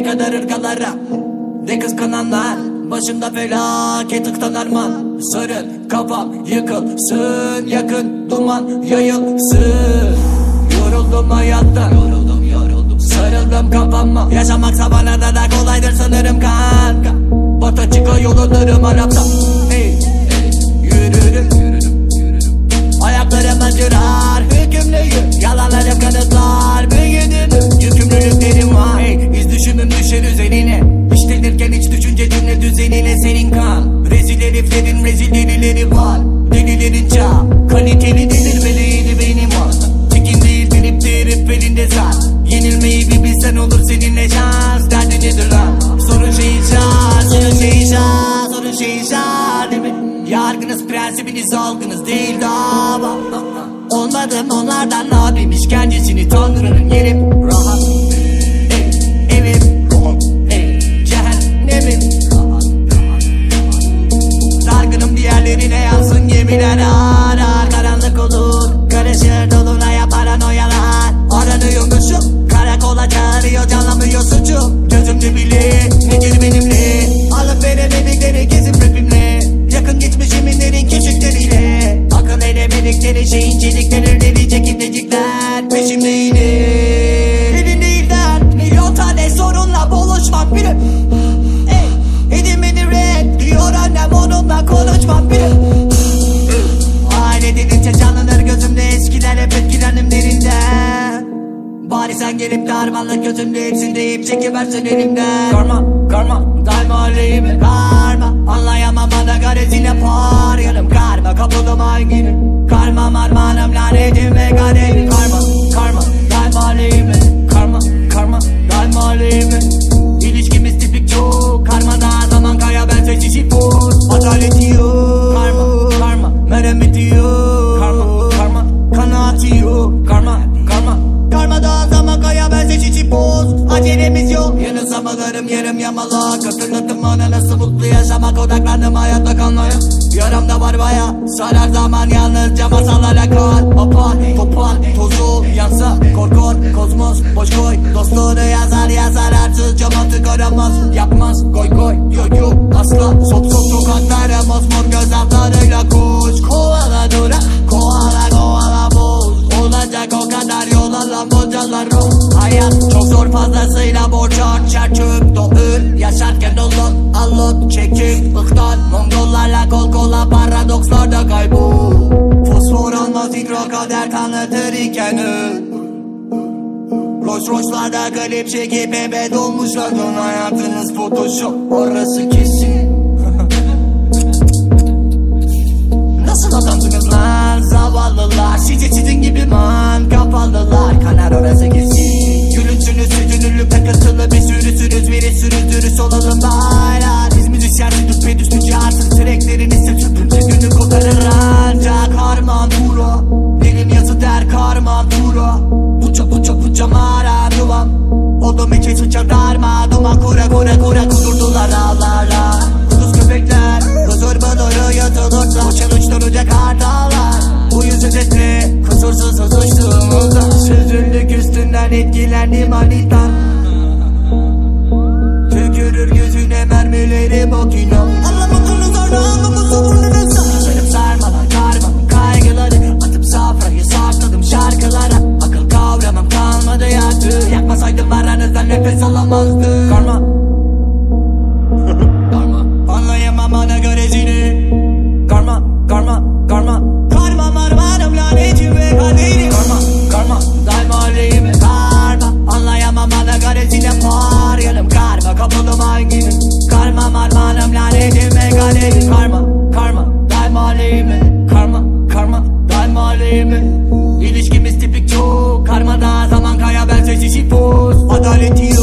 Ne kadar ırgalara Ne kıskananlar. Başımda felaket ıktanarman Sarın kafam yıkılsın Yakın duman yayılsın. Yoruldum hayattan Yoruldum yoruldum. Sarıldım kafama. Yaşamaksa bana da, da kolaydır sanırım kanka Bata çıkıyor yollarım Arap'ta. Ey, ey, Yürürüm yürürüm yürürüm. Ayaklarım acırar şey mi? Yargınız prensibiniz algınız değil dava Olmadım onlardan abim işkencesini Tanrı'nın yerim rahat Bari sen gelip de harmanla gözümde hepsinde ip çekiversin elimden. Karma, karma, dalma aleyhime karma Anlayamam bana garezine par yanım karma Kapıldım hangini? Karma marmanım lanetim ve kaderim Karma, karma, dalma aleyhime Yarım yamalak Hatırlattım bana nasıl mutlu yaşamak? Odaklandım hayatta kalmaya. Yaramda var baya. Sarar zaman yalnızca masallara kal. Apar, topar, tozu yansa Korkor, kozmos, boş koy. Dostluğunu yazar yazar. Arsızca mantık aramaz Yapmaz, koy koy, yok yok Asla, sop sop sokaklara Mosmor göz altlarıyla koş fazlasıyla borç harçar çöp Doğur yaşarken olun allot çekik ıhtan Mongollarla kol kola paradokslarda kaybol. Fosfor almaz hidro kader tanıtır iken Rolls Royce'larda klip çekip ebe dolmuşlar Dön hayatınız photoshop orası kesin süründürüz olalım baylar Biz müzisyen düpe düzgünce artık Süreklerinizi süpürce günü kotarır ancak Harman duro Benim yazı der karman duro Puça puça puça mağara duvam Odum içi sıçar darma. Duman kura kura kura kudurdular ağlarla Kuduz köpekler Huzur buluru yutulursa. Uçan uçturacak hardallar Bu yüzü sesli Kusursuz uçtuğumuzda Süzüldük üstünden etkilendim manitan olamazdı Karma. Karma. Anlayamam ana görecini Karma, karma, karma. Karma marmanım lanetim ve kaderim Karma, karma, daima aleyhime Karma, anlayamam ana görecine Par yanım karma, kapıldım hangim Karma marmanım lanetim ve kaderim Karma, karma, daima aleyhime Karma, karma, daima aleyhime İlişkimiz tipik çok. Karma Karmada zaman kaya ben sesi şifos Adaleti